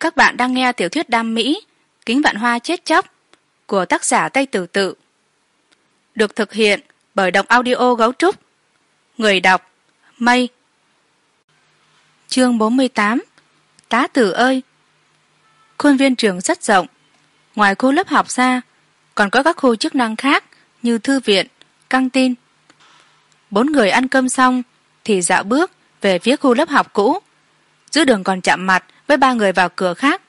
các bạn đang nghe tiểu thuyết đam mỹ, kính vạn hoa chết chóc, của tác giả tây tử tự. Được thực hiện bởi đọc audio gấu trúc. Người đọc, mây. Chương bốn mươi tám, tá tử ơi. Khuôn viên trường rất rộng. Ngoài khu lớp học ra, còn có các khu chức năng khác như thư viện, căng tin. Bốn người ăn cơm xong thì dạo bước về phía khu lớp học cũ giữa đường còn chạm mặt với ba người vào cửa khác.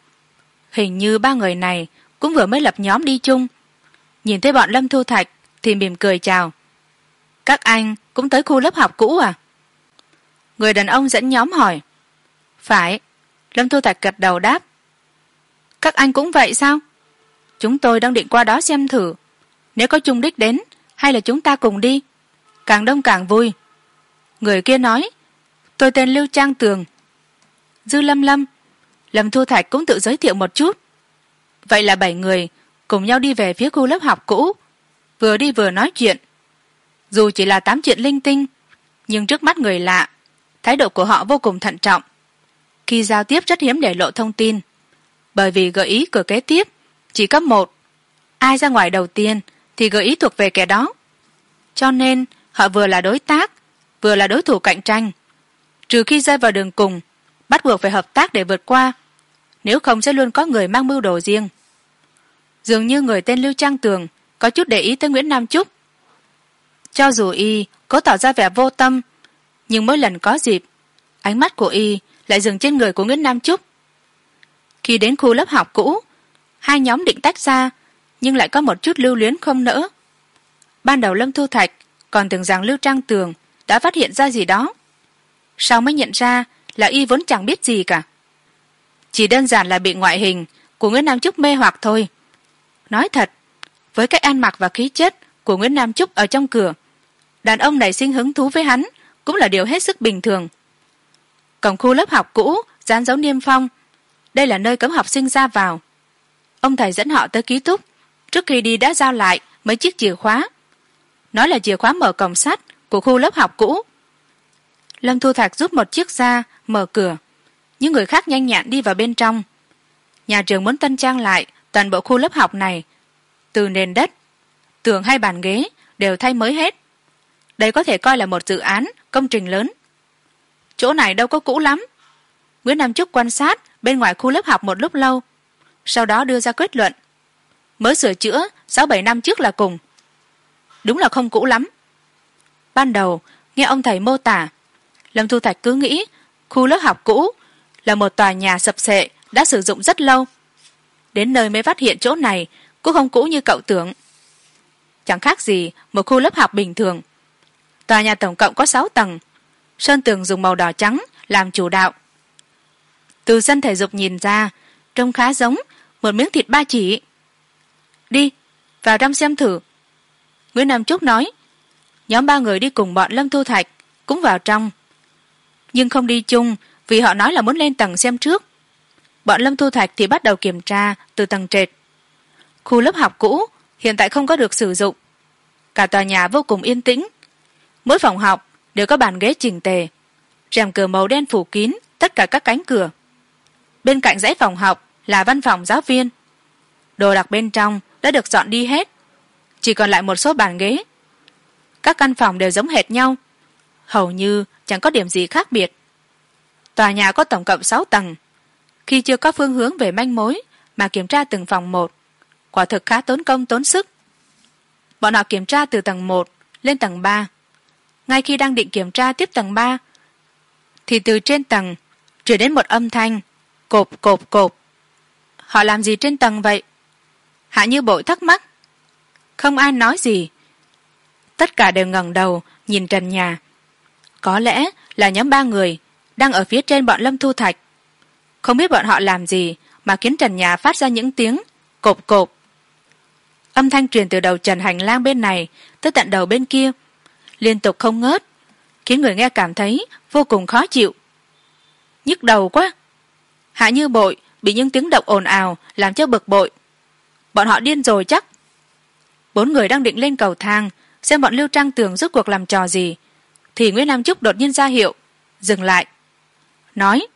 Hình như ba người này cũng vừa mới lập nhóm đi chung. Nhìn thấy bọn lâm thu thạch thì mỉm cười chào. Các anh cũng tới khu lớp học cũ à? Người đàn ông dẫn nhóm hỏi. Phải, lâm thu thạch gật đầu đáp. Các anh cũng vậy sao? Chúng tôi đang định qua đó xem thử. Nếu có chung đích đến, hay là chúng ta cùng đi? Càng đông càng vui. Người kia nói, tôi tên lưu trang tường dư lâm lâm. Lâm thu thạch cũng tự giới thiệu một chút. Vậy là bảy người cùng nhau đi về phía khu lớp học cũ, vừa đi vừa nói chuyện. Dù chỉ là tám chuyện linh tinh, nhưng trước mắt người lạ, thái độ của họ vô cùng thận trọng. Khi giao tiếp rất hiếm để lộ thông tin, bởi vì gợi ý cửa kế tiếp chỉ cấp một. Ai ra ngoài đầu tiên thì gợi ý thuộc về kẻ đó. Cho nên, họ vừa là đối tác, vừa là đối thủ cạnh tranh. Trừ khi rơi vào đường cùng bắt buộc phải hợp tác để vượt qua, nếu không sẽ luôn có người mang mưu đồ riêng. Dường như người tên lưu trang tường có chút để ý tới nguyễn nam trúc. Cho dù y cố tỏ ra vẻ vô tâm, nhưng mỗi lần có dịp, ánh mắt của y lại dừng trên người của nguyễn nam trúc. Khi đến khu lớp học cũ, hai nhóm định tách ra, nhưng lại có một chút lưu luyến không nỡ. Ban đầu lâm thu thạch còn tưởng rằng lưu trang tường đã phát hiện ra gì đó. Sau mới nhận ra là y vốn chẳng biết gì cả. Chỉ đơn giản là bị ngoại hình của nguyễn nam trúc mê hoặc thôi. Nói thật, với cách ăn mặc và khí chất của nguyễn nam trúc ở trong cửa, đàn ông này sinh hứng thú với hắn cũng là điều hết sức bình thường. Cổng khu lớp học cũ, dán dấu niêm phong, đây là nơi cấm học sinh ra vào. Ông thầy dẫn họ tới ký túc trước khi đi đã giao lại mấy chiếc chìa khóa. Nói là chìa khóa mở cổng sắt của khu lớp học cũ lâm thu thạch rút một chiếc ra, mở cửa. Những người khác nhanh nhẹn đi vào bên trong. Nhà trường muốn tân trang lại toàn bộ khu lớp học này, từ nền đất, tường hay bàn ghế đều thay mới hết. Đây có thể coi là một dự án công trình lớn. Chỗ này đâu có cũ lắm. Nguyễn nam trúc quan sát bên ngoài khu lớp học một lúc lâu, sau đó đưa ra kết luận. Mới sửa chữa sáu bảy năm trước là cùng. Đúng là không cũ lắm. Ban đầu, nghe ông thầy mô tả lâm thu thạch cứ nghĩ, khu lớp học cũ là một tòa nhà sập sệ, đã sử dụng rất lâu. Đến nơi mới phát hiện chỗ này, cũng không cũ như cậu tưởng. Chẳng khác gì một khu lớp học bình thường. Tòa nhà tổng cộng có sáu tầng. Sơn tường dùng màu đỏ trắng làm chủ đạo. Từ sân thể dục nhìn ra, trông khá giống một miếng thịt ba chỉ. Đi, vào trong xem thử. Nguyễn nam trúc nói, nhóm ba người đi cùng bọn lâm thu thạch cũng vào trong nhưng không đi chung, vì họ nói là muốn lên tầng xem trước. Bọn lâm thu thạch thì bắt đầu kiểm tra từ tầng trệt. Khu lớp học cũ hiện tại không có được sử dụng. Cả tòa nhà vô cùng yên tĩnh. Mỗi phòng học đều có bàn ghế chỉnh tề, rèm cửa màu đen phủ kín tất cả các cánh cửa. Bên cạnh dãy phòng học là văn phòng giáo viên. Đồ đạc bên trong đã được dọn đi hết. Chỉ còn lại một số bàn ghế. Các căn phòng đều giống hệt nhau hầu như chẳng có điểm gì khác biệt. Tòa nhà có tổng cộng sáu tầng. Khi chưa có phương hướng về manh mối mà kiểm tra từng phòng một, quả thực khá tốn công tốn sức. Bọn họ kiểm tra từ tầng một lên tầng ba. Ngay khi đang định kiểm tra tiếp tầng ba, thì từ trên tầng chuyển đến một âm thanh, cộp cộp cộp. Họ làm gì trên tầng vậy? Hạ như bội thắc mắc. Không ai nói gì. Tất cả đều ngẩng đầu nhìn trần nhà có lẽ là nhóm ba người đang ở phía trên bọn lâm thu thạch. Không biết bọn họ làm gì mà khiến trần nhà phát ra những tiếng cộp cộp. Âm thanh truyền từ đầu trần hành lang bên này tới tận đầu bên kia liên tục không ngớt, khiến người nghe cảm thấy vô cùng khó chịu. Nhức đầu quá. Hạ như bội bị những tiếng động ồn ào làm cho bực bội. Bọn họ điên rồi chắc. Bốn người đang định lên cầu thang xem bọn lưu trang tường rốt cuộc làm trò gì thì nguyễn nam trúc đột nhiên ra hiệu, dừng lại. Nói,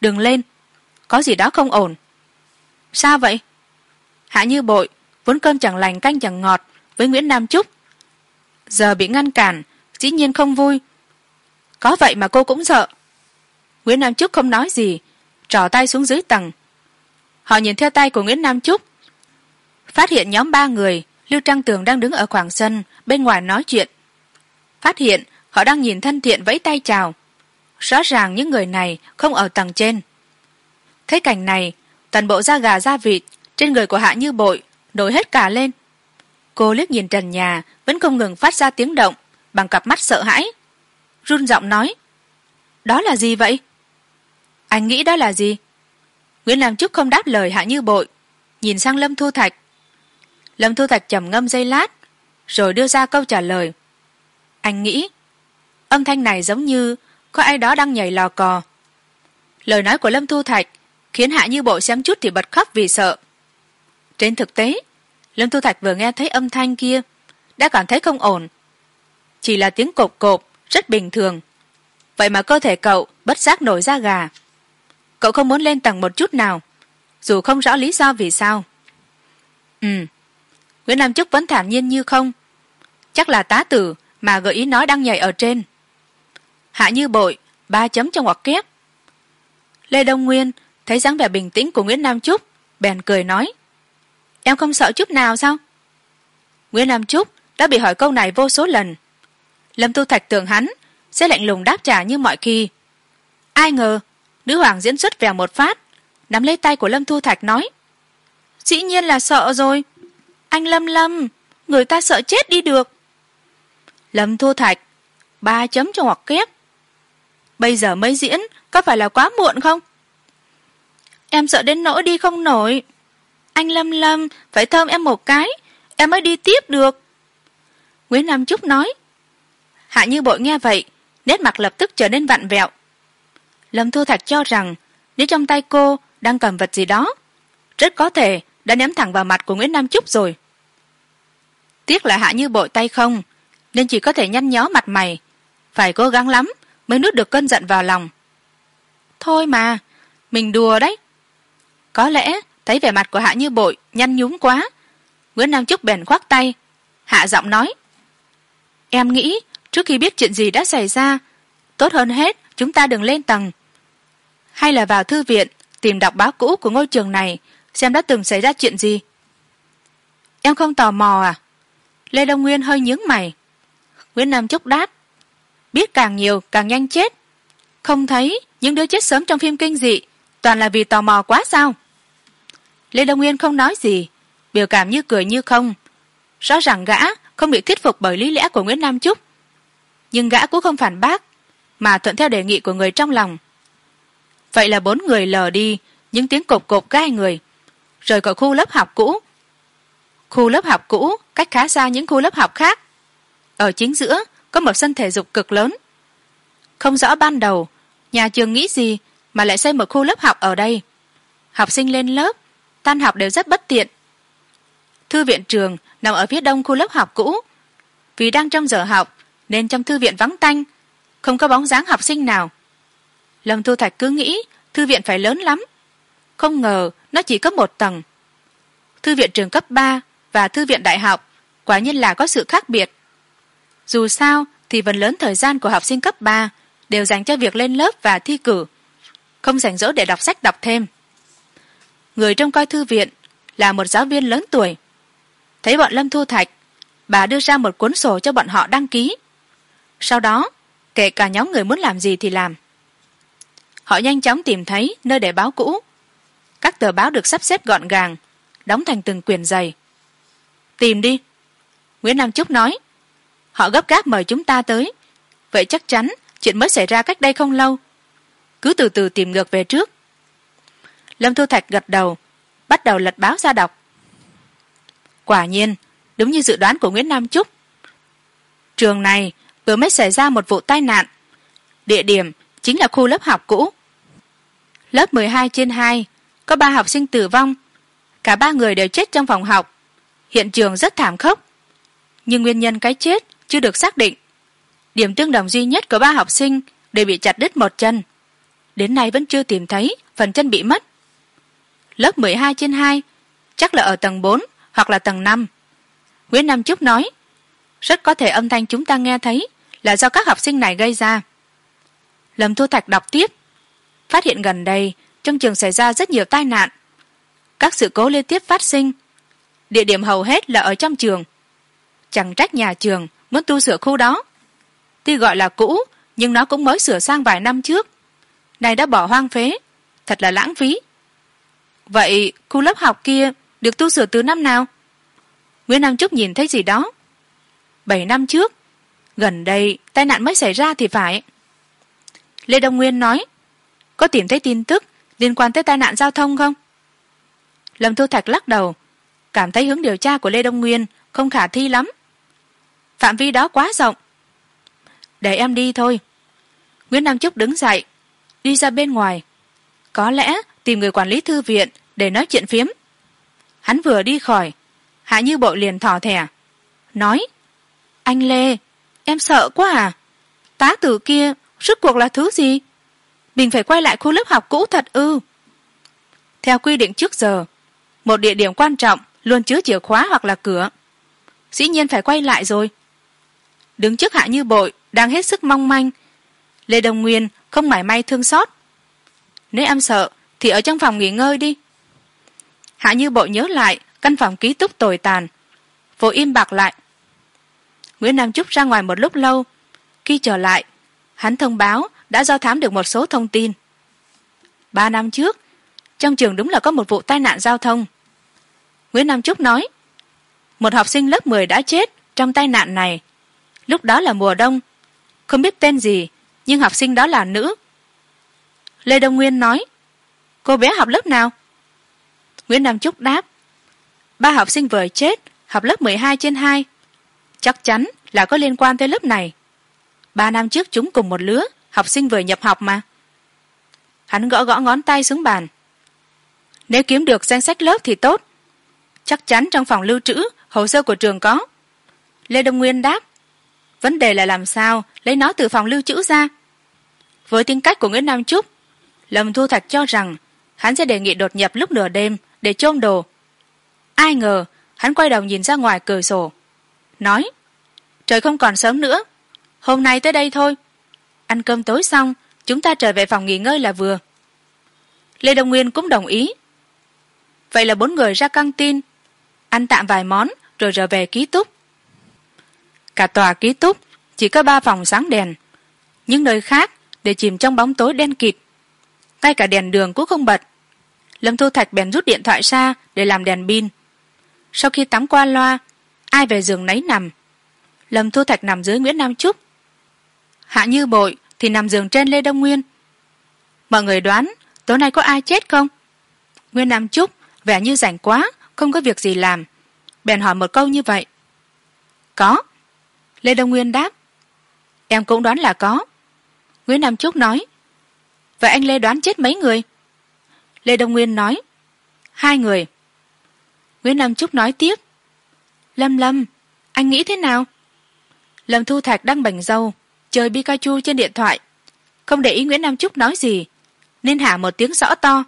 đừng lên, có gì đó không ổn. Sao vậy? Hạ như bội, vốn cơm chẳng lành, canh chẳng ngọt, với nguyễn nam trúc. Giờ bị ngăn cản, dĩ nhiên không vui. Có vậy mà cô cũng sợ. Nguyễn nam trúc không nói gì trỏ tay xuống dưới tầng. Họ nhìn theo tay của nguyễn nam trúc. Phát hiện nhóm ba người, lưu trang tường đang đứng ở khoảng sân, bên ngoài nói chuyện. Phát hiện họ đang nhìn thân thiện vẫy tay chào. Rõ ràng những người này không ở tầng trên. Thấy cảnh này, toàn bộ da gà da vịt trên người của hạ như bội nổi hết cả lên. Cô liếc nhìn trần nhà, vẫn không ngừng phát ra tiếng động, bằng cặp mắt sợ hãi. Run giọng nói, đó là gì vậy? Anh nghĩ đó là gì? Nguyễn làm trúc không đáp lời hạ như bội, nhìn sang lâm thu thạch. Lâm thu thạch trầm ngâm giây lát, rồi đưa ra câu trả lời, anh nghĩ âm thanh này giống như có ai đó đang nhảy lò cò. Lời nói của lâm thu thạch khiến hạ như bộ xem chút thì bật khóc vì sợ. Trên thực tế, lâm thu thạch vừa nghe thấy âm thanh kia, đã cảm thấy không ổn. Chỉ là tiếng cộp cộp rất bình thường. Vậy mà cơ thể cậu bất giác nổi da gà. Cậu không muốn lên tầng một chút nào, dù không rõ lý do vì sao. Ừ nguyễn nam trúc vẫn thản nhiên như không. Chắc là tá tử mà gợi ý nói đang nhảy ở trên hạ như bội, ba chấm trong ngoặc kép lê đông nguyên thấy dáng vẻ bình tĩnh của nguyễn nam trúc, bèn cười nói, em không sợ chút nào sao? Nguyễn nam trúc đã bị hỏi câu này vô số lần. Lâm tu thạch tưởng hắn sẽ lạnh lùng đáp trả như mọi khi. Ai ngờ, nữ hoàng diễn xuất vèo một phát, nắm lấy tay của lâm thu thạch nói, dĩ nhiên là sợ rồi. Anh lâm lâm, người ta sợ chết đi được. Lâm thu thạch, ba chấm cho ngoặc kép bây giờ mới diễn, có phải là quá muộn không? Em sợ đến nỗi đi không nổi. Anh lâm lâm, phải thơm em một cái, em mới đi tiếp được. Nguyễn nam trúc nói, hạ như bội nghe vậy, nét mặt lập tức trở nên vặn vẹo. Lâm thu thạch cho rằng, nếu trong tay cô đang cầm vật gì đó, rất có thể đã ném thẳng vào mặt của nguyễn nam trúc rồi. Tiếc là hạ như bội tay không, nên chỉ có thể nhăn nhó mặt mày, phải cố gắng lắm mới nuốt được cơn giận vào lòng. Thôi mà, mình đùa đấy. Có lẽ thấy vẻ mặt của hạ như bội nhăn nhúm quá. Nguyễn nam trúc bèn khoác tay. Hạ giọng nói, em nghĩ trước khi biết chuyện gì đã xảy ra, tốt hơn hết chúng ta đừng lên tầng. Hay là vào thư viện tìm đọc báo cũ của ngôi trường này xem đã từng xảy ra chuyện gì. Em không tò mò à? Lê đông nguyên hơi nhướng mày. Nguyễn nam trúc đáp biết càng nhiều, càng nhanh chết. Không thấy những đứa chết sớm trong phim kinh dị, toàn là vì tò mò quá sao? Lê đông nguyên không nói gì, biểu cảm như cười như không. Rõ ràng gã không bị thuyết phục bởi lý lẽ của nguyễn nam trúc nhưng gã cũng không phản bác, mà thuận theo đề nghị của người trong lòng. Vậy là bốn người lờ đi, những tiếng cộp cộp gai người rời khỏi khu lớp học cũ. Khu lớp học cũ cách khá xa những khu lớp học khác. Ở chính giữa có một sân thể dục cực lớn. Không rõ ban đầu, nhà trường nghĩ gì mà lại xây một khu lớp học ở đây. Học sinh lên lớp, tan học đều rất bất tiện. Thư viện trường nằm ở phía đông khu lớp học cũ. Vì đang trong giờ học, nên trong thư viện vắng tanh, không có bóng dáng học sinh nào. Lâm thu thạch cứ nghĩ thư viện phải lớn lắm. Không ngờ nó chỉ có một tầng. Thư viện trường cấp ba và thư viện đại học quả nhiên là có sự khác biệt dù sao, thì phần lớn thời gian của học sinh cấp ba đều dành cho việc lên lớp và thi cử. Không rảnh rỗi để đọc sách đọc thêm. Người trông coi thư viện là một giáo viên lớn tuổi. Thấy bọn lâm thu thạch, bà đưa ra một cuốn sổ cho bọn họ đăng ký. Sau đó, kể cả nhóm người muốn làm gì thì làm. Họ nhanh chóng tìm thấy nơi để báo cũ. Các tờ báo được sắp xếp gọn gàng, đóng thành từng quyển dày tìm đi. Nguyễn nam trúc nói họ gấp gáp mời chúng ta tới. Vậy chắc chắn chuyện mới xảy ra cách đây không lâu. Cứ từ từ tìm ngược về trước. Lâm thu thạch gật đầu, bắt đầu lật báo ra đọc. Quả nhiên, đúng như dự đoán của nguyễn nam trúc. Trường này vừa mới xảy ra một vụ tai nạn. Địa điểm chính là khu lớp học cũ. Lớp mười hai trên hai, có ba học sinh tử vong. Cả ba người đều chết trong phòng học. Hiện trường rất thảm khốc. Nhưng nguyên nhân cái chết chưa được xác định. Điểm tương đồng duy nhất của ba học sinh đều bị chặt đứt một chân. Đến nay vẫn chưa tìm thấy phần chân bị mất. Lớp mười hai trên hai, chắc là ở tầng bốn hoặc là tầng năm. Nguyễn nam trúc nói, rất có thể âm thanh chúng ta nghe thấy là do các học sinh này gây ra. Lâm thu thạch đọc tiếp, phát hiện gần đây trong trường xảy ra rất nhiều tai nạn. Các sự cố liên tiếp phát sinh, địa điểm hầu hết là ở trong trường. Chẳng trách nhà trường muốn tu sửa khu đó. Tuy gọi là cũ, nhưng nó cũng mới sửa sang vài năm trước. Này đã bỏ hoang phế. Thật là lãng phí. Vậy khu lớp học kia được tu sửa từ năm nào? Nguyễn nam trúc nhìn thấy gì đó. Bảy năm trước. Gần đây tai nạn mới xảy ra thì phải. Lê đông nguyên nói, có tìm thấy tin tức liên quan tới tai nạn giao thông không? Lâm thu thạch lắc đầu, cảm thấy hướng điều tra của lê đông nguyên không khả thi lắm phạm vi đó quá rộng. Để em đi thôi. Nguyễn nam trúc đứng dậy, đi ra bên ngoài. Có lẽ tìm người quản lý thư viện để nói chuyện phiếm. Hắn vừa đi khỏi, hạ như bội liền thò thẻ. Nói, anh lê, em sợ quá à. Tá tử kia rốt cuộc là thứ gì? Mình phải quay lại khu lớp học cũ thật ư. Theo quy định trước giờ, một địa điểm quan trọng luôn chứa chìa khóa hoặc là cửa. Dĩ nhiên phải quay lại rồi đứng trước hạ như bội, đang hết sức mong manh. Lê đồng nguyên không mảy may thương xót. Nếu em sợ, thì ở trong phòng nghỉ ngơi đi. Hạ như bội nhớ lại căn phòng ký túc tồi tàn. Vội im bạc lại. Nguyễn nam trúc ra ngoài một lúc lâu. Khi trở lại, hắn thông báo đã do thám được một số thông tin. Ba năm trước, trong trường đúng là có một vụ tai nạn giao thông. Nguyễn nam trúc nói, một học sinh lớp mười đã chết trong tai nạn này lúc đó là mùa đông. Không biết tên gì, nhưng học sinh đó là nữ. Lê đông nguyên nói, cô bé học lớp nào? Nguyễn nam trúc đáp, ba học sinh vừa chết, học lớp mười hai trên hai. Chắc chắn là có liên quan tới lớp này. Ba năm trước chúng cùng một lứa, học sinh vừa nhập học mà. Hắn gõ gõ ngón tay xuống bàn. Nếu kiếm được danh sách lớp thì tốt. Chắc chắn trong phòng lưu trữ, hồ sơ của trường có. Lê đông nguyên đáp vấn đề là làm sao lấy nó từ phòng lưu trữ ra? Với tính cách của nguyễn nam trúc, lâm thu thạch cho rằng hắn sẽ đề nghị đột nhập lúc nửa đêm để chôm đồ. Ai ngờ, hắn quay đầu nhìn ra ngoài cửa sổ, nói, trời không còn sớm nữa, hôm nay tới đây thôi. Ăn cơm tối xong, chúng ta trở về phòng nghỉ ngơi là vừa. Lê đông nguyên cũng đồng ý. Vậy là bốn người ra căng tin, ăn tạm vài món rồi trở về ký túc cả tòa ký túc, chỉ có ba phòng sáng đèn. Những nơi khác để chìm trong bóng tối đen kịt. Ngay cả đèn đường cũng không bật. Lâm thu thạch bèn rút điện thoại ra để làm đèn pin. Sau khi tắm qua loa, ai về giường nấy nằm. Lâm thu thạch nằm dưới nguyễn nam trúc. Hạ như bội thì nằm giường trên lê đông nguyên. Mọi người đoán tối nay có ai chết không? Nguyên nam trúc vẻ như rảnh quá, không có việc gì làm. Bèn hỏi một câu như vậy. Có lê đông nguyên đáp, em cũng đoán là có. Nguyễn nam trúc nói, vậy anh lê đoán chết mấy người? Lê đông nguyên nói, hai người. Nguyễn nam trúc nói tiếp, lâm lâm, anh nghĩ thế nào? Lâm thu thạch đang bành dâu, chơi pikachu trên điện thoại. Không để ý nguyễn nam trúc nói gì, nên hả một tiếng rõ to.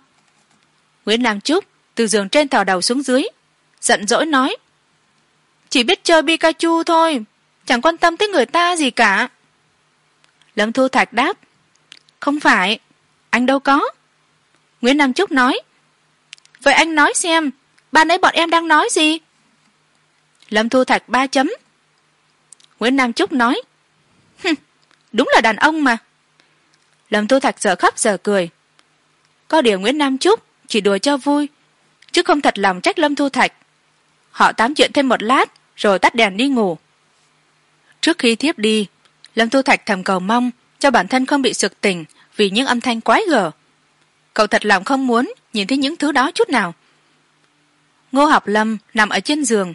Nguyễn nam trúc từ giường trên thò đầu xuống dưới, giận dỗi nói, chỉ biết chơi pikachu thôi chẳng quan tâm tới người ta gì cả. Lâm thu thạch đáp, không phải, anh đâu có. Nguyễn nam trúc nói, vậy anh nói xem ban ấy bọn em đang nói gì? Lâm thu thạch ba chấm. Nguyễn nam trúc nói đúng là đàn ông mà. Lâm thu thạch giờ khóc giờ cười. Có điều nguyễn nam trúc chỉ đùa cho vui, chứ không thật lòng trách lâm thu thạch. Họ tám chuyện thêm một lát, rồi tắt đèn đi ngủ trước khi thiếp đi, lâm thu thạch thầm cầu mong cho bản thân không bị sực tỉnh vì những âm thanh quái gở. Cậu thật lòng không muốn nhìn thấy những thứ đó chút nào. Ngô học lâm nằm ở trên giường,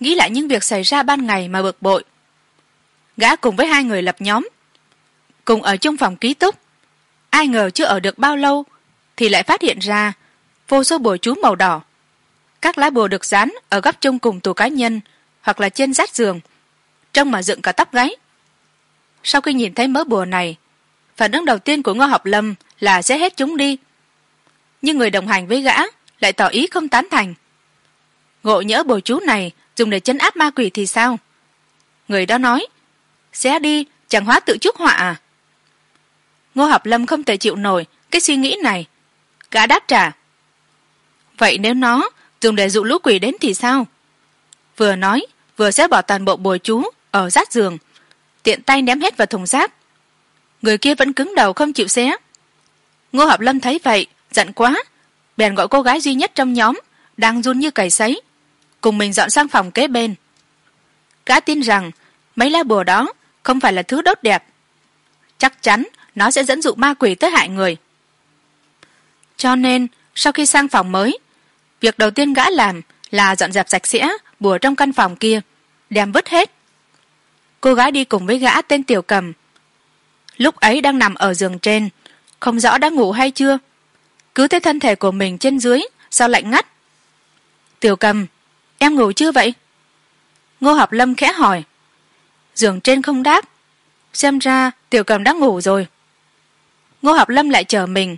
nghĩ lại những việc xảy ra ban ngày mà bực bội. Gã cùng với hai người lập nhóm, cùng ở chung phòng ký túc. Ai ngờ chưa ở được bao lâu thì lại phát hiện ra vô số bùa chú màu đỏ. Các lá bùa được dán ở góc chung cùng tủ cá nhân hoặc là trên rát giường trông mà dựng cả tóc gáy. Sau khi nhìn thấy mớ bùa này, phản ứng đầu tiên của ngô học lâm là sẽ hết chúng đi. Nhưng người đồng hành với gã lại tỏ ý không tán thành. Ngộ nhỡ bồi chú này dùng để chấn áp ma quỷ thì sao? Người đó nói, xé đi, chẳng hóa tự chuốc họa à? Ngô học lâm không thể chịu nổi cái suy nghĩ này. Gã đáp trả, vậy nếu nó dùng để dụ lũ quỷ đến thì sao? Vừa nói, vừa xếp bỏ toàn bộ bồi chú ở rát giường. Tiện tay ném hết vào thùng rác. Người kia vẫn cứng đầu không chịu xé. Ngô học lâm thấy vậy, giận quá. Bèn gọi cô gái duy nhất trong nhóm, đang run như cầy sấy, cùng mình dọn sang phòng kế bên. Gã tin rằng, mấy lá bùa đó không phải là thứ đốt đẹp. Chắc chắn nó sẽ dẫn dụ ma quỷ tới hại người. Cho nên, sau khi sang phòng mới, việc đầu tiên gã làm là dọn dẹp sạch sẽ bùa trong căn phòng kia, đem vứt hết cô gái đi cùng với gã tên tiểu cầm. Lúc ấy đang nằm ở giường trên, không rõ đã ngủ hay chưa. Cứ thấy thân thể của mình trên dưới, sao lạnh ngắt? Tiểu cầm, em ngủ chưa vậy? Ngô học lâm khẽ hỏi. Giường trên không đáp. Xem ra tiểu cầm đã ngủ rồi. Ngô học lâm lại chờ mình,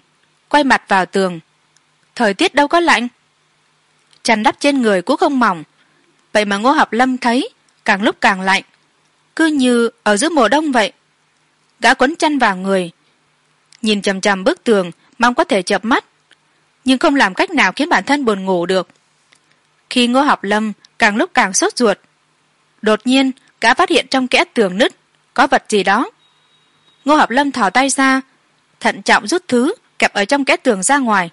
quay mặt vào tường. Thời tiết đâu có lạnh. Chăn đắp trên người cũng không mỏng. Vậy mà ngô học lâm thấy càng lúc càng lạnh cứ như ở giữa mùa đông vậy. Gã quấn chăn vào người, nhìn chằm chằm bức tường, mong có thể chợp mắt, nhưng không làm cách nào khiến bản thân buồn ngủ được. Khi ngô học lâm càng lúc càng sốt ruột, đột nhiên gã phát hiện trong kẽ tường nứt có vật gì đó. Ngô học lâm thò tay ra, thận trọng rút thứ kẹp ở trong kẽ tường ra ngoài.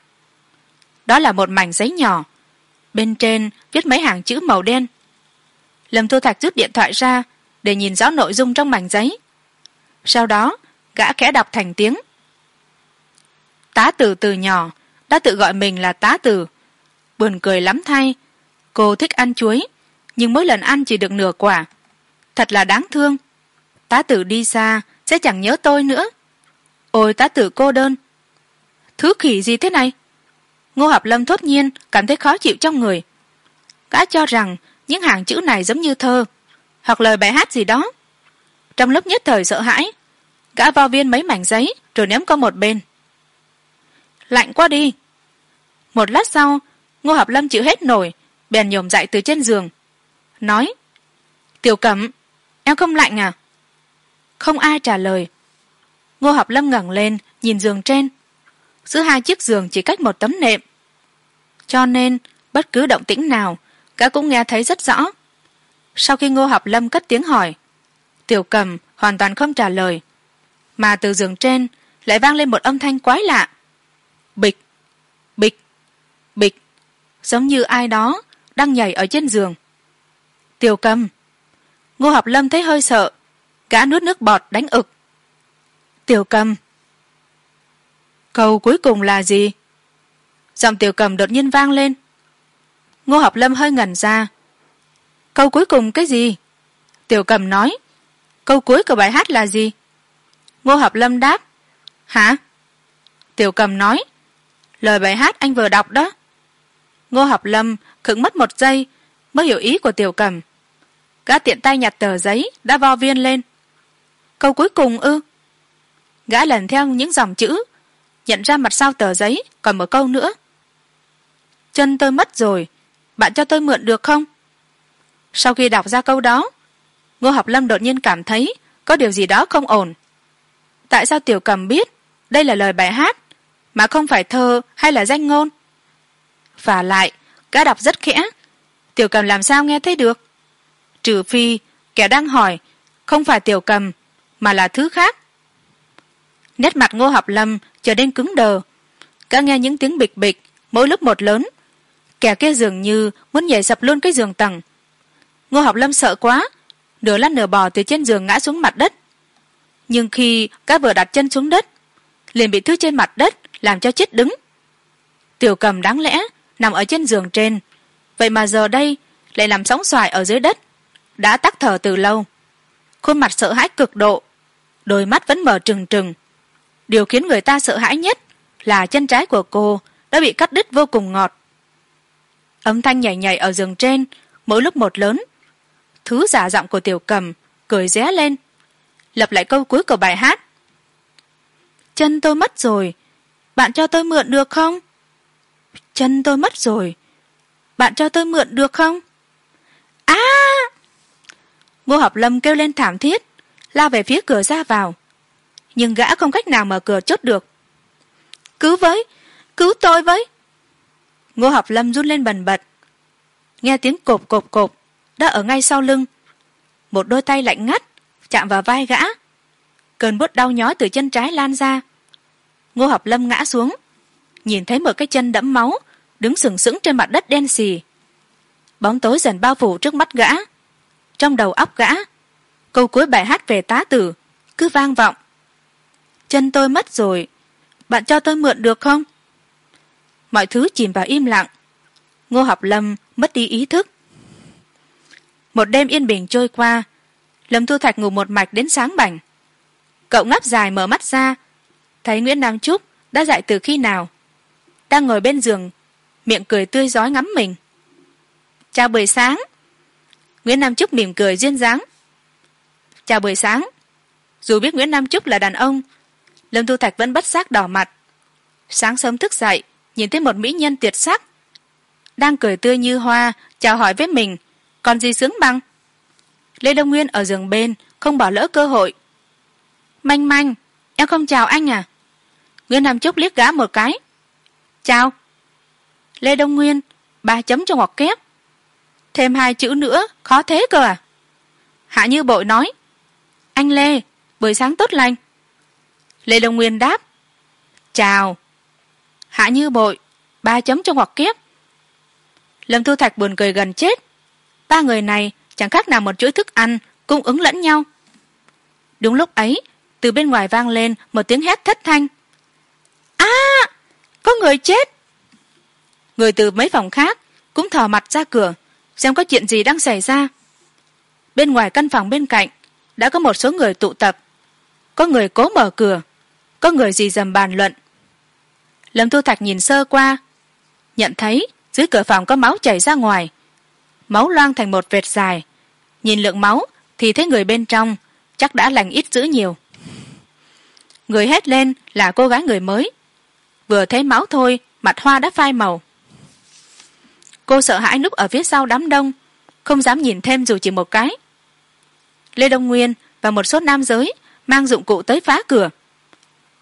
Đó là một mảnh giấy nhỏ, bên trên viết mấy hàng chữ màu đen. Lâm thu thạch rút điện thoại ra để nhìn rõ nội dung trong mảnh giấy. Sau đó, gã khẽ đọc thành tiếng. Tá từ từ nhỏ đã tự gọi mình là tá từ buồn cười lắm thay, cô thích ăn chuối, nhưng mỗi lần ăn chỉ được nửa quả. Thật là đáng thương. Tá tử đi xa sẽ chẳng nhớ tôi nữa. Ôi tá tử cô đơn. Thứ khỉ gì thế này? Ngô hợp lâm thốt nhiên cảm thấy khó chịu trong người. Gã cho rằng những hàng chữ này giống như thơ hoặc lời bài hát gì đó. Trong lúc nhất thời sợ hãi, gã vào viên mấy mảnh giấy rồi ném qua một bên. Lạnh quá đi. Một lát sau, ngô hợp lâm chịu hết nổi, bèn nhổm dậy từ trên giường. Nói, tiểu cẩm, em không lạnh à? Không ai trả lời. Ngô hợp lâm ngẩng lên, nhìn giường trên. Giữa hai chiếc giường chỉ cách một tấm nệm. Cho nên, bất cứ động tĩnh nào, gã cũng nghe thấy rất rõ sau khi ngô học lâm cất tiếng hỏi, tiểu cầm hoàn toàn không trả lời, mà từ giường trên lại vang lên một âm thanh quái lạ. Bịch bịch bịch, giống như ai đó đang nhảy ở trên giường. Tiểu cầm. Ngô học lâm thấy hơi sợ, gã nuốt nước bọt đánh ực. Tiểu cầm. Câu cuối cùng là gì? Giọng tiểu cầm đột nhiên vang lên. Ngô học lâm hơi ngẩn ra câu cuối cùng cái gì? Tiểu cầm nói. Câu cuối của bài hát là gì? Ngô học lâm đáp. Hả? Tiểu cầm nói. Lời bài hát anh vừa đọc đó. Ngô học lâm khựng mất một giây mới hiểu ý của tiểu cầm. Gã tiện tay nhặt tờ giấy, đã vo viên lên. Câu cuối cùng ư? Gã lần theo những dòng chữ, nhận ra mặt sau tờ giấy, còn một câu nữa. Chân tôi mất rồi, bạn cho tôi mượn được không? Sau khi đọc ra câu đó, ngô học lâm đột nhiên cảm thấy có điều gì đó không ổn. Tại sao tiểu cầm biết đây là lời bài hát mà không phải thơ hay là danh ngôn? Và lại, gã đọc rất khẽ. Tiểu cầm làm sao nghe thấy được? Trừ phi kẻ đang hỏi không phải tiểu cầm mà là thứ khác. Nét mặt ngô học lâm trở nên cứng đờ. Cả nghe những tiếng bịch bịch mỗi lúc một lớn. Kẻ kia dường như muốn nhảy sập luôn cái giường tầng ngô học lâm sợ quá. Nửa lăn nửa bò từ trên giường ngã xuống mặt đất. Nhưng khi cá vừa đặt chân xuống đất, liền bị thứ trên mặt đất làm cho chết đứng. Tiểu cầm đáng lẽ nằm ở trên giường trên. Vậy mà giờ đây lại nằm sóng xoài ở dưới đất. Đã tắc thở từ lâu. Khuôn mặt sợ hãi cực độ. Đôi mắt vẫn mở trừng trừng. Điều khiến người ta sợ hãi nhất là chân trái của cô đã bị cắt đứt vô cùng ngọt. Âm thanh nhảy nhảy ở giường trên mỗi lúc một lớn thứ giả giọng của tiểu cầm cười ré lên. Lập lại câu cuối của bài hát. Chân tôi mất rồi, bạn cho tôi mượn được không? Chân tôi mất rồi, bạn cho tôi mượn được không? A! Ngô học lâm kêu lên thảm thiết, lao về phía cửa ra vào. Nhưng gã không cách nào mở cửa chốt được. Cứu với cứu tôi với. Ngô học lâm run lên bần bật. Nghe tiếng cộp cộp cộp đã ở ngay sau lưng. Một đôi tay lạnh ngắt, chạm vào vai gã. Cơn bút đau nhói từ chân trái lan ra. Ngô học lâm ngã xuống, nhìn thấy một cái chân đẫm máu, đứng sừng sững trên mặt đất đen xì. Bóng tối dần bao phủ trước mắt gã. Trong đầu óc gã, câu cuối bài hát về tá tử cứ vang vọng. Chân tôi mất rồi, bạn cho tôi mượn được không? Mọi thứ chìm vào im lặng. Ngô học lâm mất đi ý thức một đêm yên bình trôi qua, lâm thu thạch ngủ một mạch đến sáng bảnh. Cậu ngáp dài mở mắt ra, thấy nguyễn nam trúc đã dạy từ khi nào. Đang ngồi bên giường, miệng cười tươi rói ngắm mình. Chào buổi sáng. Nguyễn nam trúc mỉm cười duyên dáng. Chào buổi sáng. Dù biết nguyễn nam trúc là đàn ông, lâm thu thạch vẫn bất giác đỏ mặt. Sáng sớm thức dậy, nhìn thấy một mỹ nhân tuyệt sắc, đang cười tươi như hoa, chào hỏi với mình còn gì sướng bằng? Lê đông nguyên ở giường bên, không bỏ lỡ cơ hội. Manh manh, em không chào anh à? Nguyên nam trúc liếc gã một cái. Chào. Lê đông nguyên, ba chấm trong ngoặc kép. Thêm hai chữ nữa, khó thế cơ à? Hạ như bội nói. Anh lê, buổi sáng tốt lành. Lê đông nguyên đáp. Chào. Hạ như bội, ba chấm trong ngoặc kép. Lâm thu thạch buồn cười gần chết ba người này chẳng khác nào một chuỗi thức ăn cung ứng lẫn nhau. Đúng lúc ấy, từ bên ngoài vang lên một tiếng hét thất thanh. A, có người chết. Người từ mấy phòng khác cũng thò mặt ra cửa, xem có chuyện gì đang xảy ra. Bên ngoài căn phòng bên cạnh đã có một số người tụ tập. Có người cố mở cửa, có người gì dầm bàn luận. Lâm thu thạch nhìn sơ qua, nhận thấy dưới cửa phòng có máu chảy ra ngoài máu loang thành một vệt dài. Nhìn lượng máu thì thấy người bên trong chắc đã lành ít dữ nhiều. Người hét lên là cô gái người mới. Vừa thấy máu thôi, mặt hoa đã phai màu. Cô sợ hãi núp ở phía sau đám đông, không dám nhìn thêm dù chỉ một cái. Lê đông nguyên và một số nam giới mang dụng cụ tới phá cửa.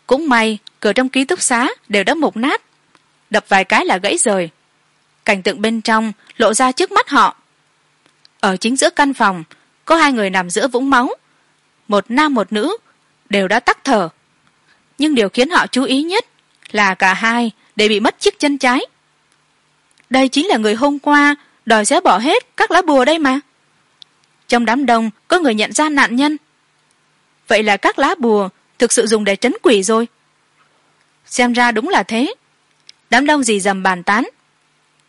Cũng may, cửa trong ký túc xá đều đã mục nát. Đập vài cái là gãy rời cảnh tượng bên trong lộ ra trước mắt họ. Ở chính giữa căn phòng, có hai người nằm giữa vũng máu. Một nam một nữ đều đã tắc thở. Nhưng điều khiến họ chú ý nhất là cả hai đều bị mất chiếc chân trái. Đây chính là người hôm qua đòi xé bỏ hết các lá bùa đây mà. Trong đám đông, có người nhận ra nạn nhân. Vậy là các lá bùa thực sự dùng để trấn quỷ rồi. Xem ra đúng là thế. Đám đông gì dầm bàn tán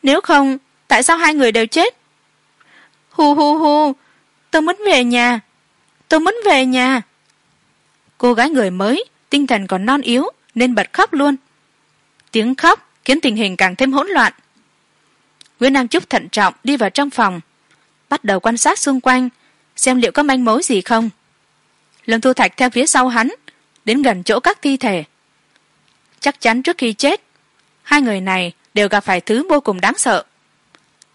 nếu không, tại sao hai người đều chết? Hu hu hu, tôi muốn về nhà. Tôi muốn về nhà. Cô gái người mới, tinh thần còn non yếu, nên bật khóc luôn. Tiếng khóc khiến tình hình càng thêm hỗn loạn. Nguyễn nam trúc thận trọng đi vào trong phòng, bắt đầu quan sát xung quanh, xem liệu có manh mối gì không. Lâm thu thạch theo phía sau hắn, đến gần chỗ các thi thể. Chắc chắn trước khi chết, hai người này đều gặp phải thứ vô cùng đáng sợ.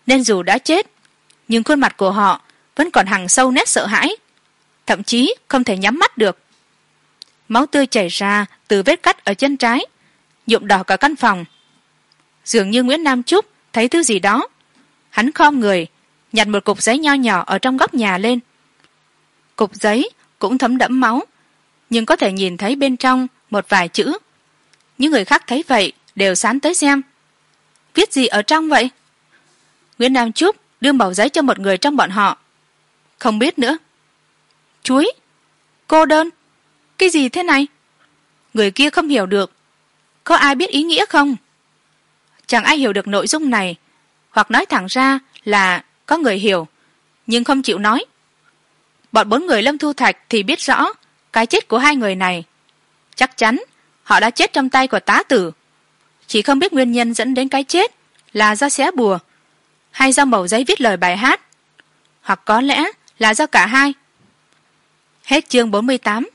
Nên dù đã chết, nhưng khuôn mặt của họ vẫn còn hằng sâu nét sợ hãi, thậm chí không thể nhắm mắt được. Máu tươi chảy ra từ vết cắt ở chân trái, nhuộm đỏ cả căn phòng. Dường như nguyễn nam trúc thấy thứ gì đó, hắn khom người, nhặt một cục giấy nho nhỏ ở trong góc nhà lên. Cục giấy cũng thấm đẫm máu, nhưng có thể nhìn thấy bên trong một vài chữ. Những người khác thấy vậy đều sán tới xem viết gì ở trong vậy? Nguyễn nam trúc đưa mẩu giấy cho một người trong bọn họ. Không biết nữa. Chuối, cô đơn. Cái gì thế này? Người kia không hiểu được. Có ai biết ý nghĩa không? Chẳng ai hiểu được nội dung này. Hoặc nói thẳng ra là có người hiểu, nhưng không chịu nói. Bọn bốn người lâm thu thạch thì biết rõ cái chết của hai người này. Chắc chắn họ đã chết trong tay của tá tử chỉ không biết nguyên nhân dẫn đến cái chết là do xé bùa hay do mẩu giấy viết lời bài hát, hoặc có lẽ là do cả hai. Hết chương bốn mươi tám.